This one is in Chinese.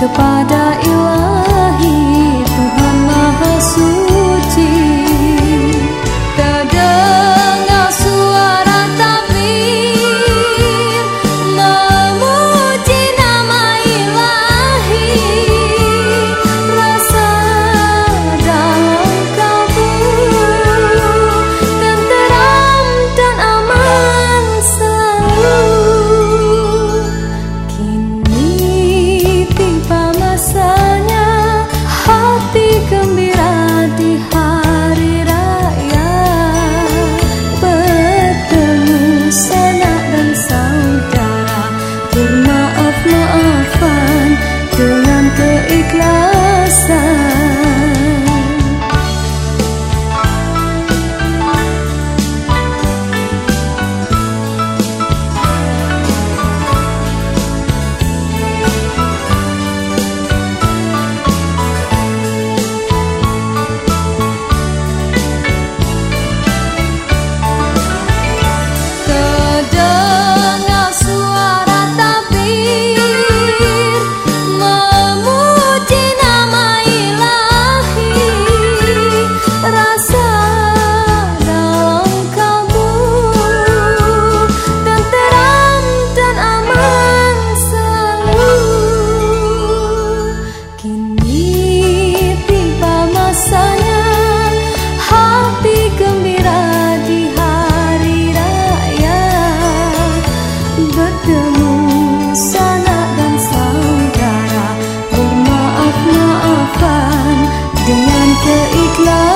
kepada 这一刻